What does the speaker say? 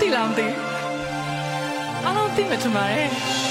သိလားမသိအားလုံးသိမှထင်ပါတယ်